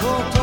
cold.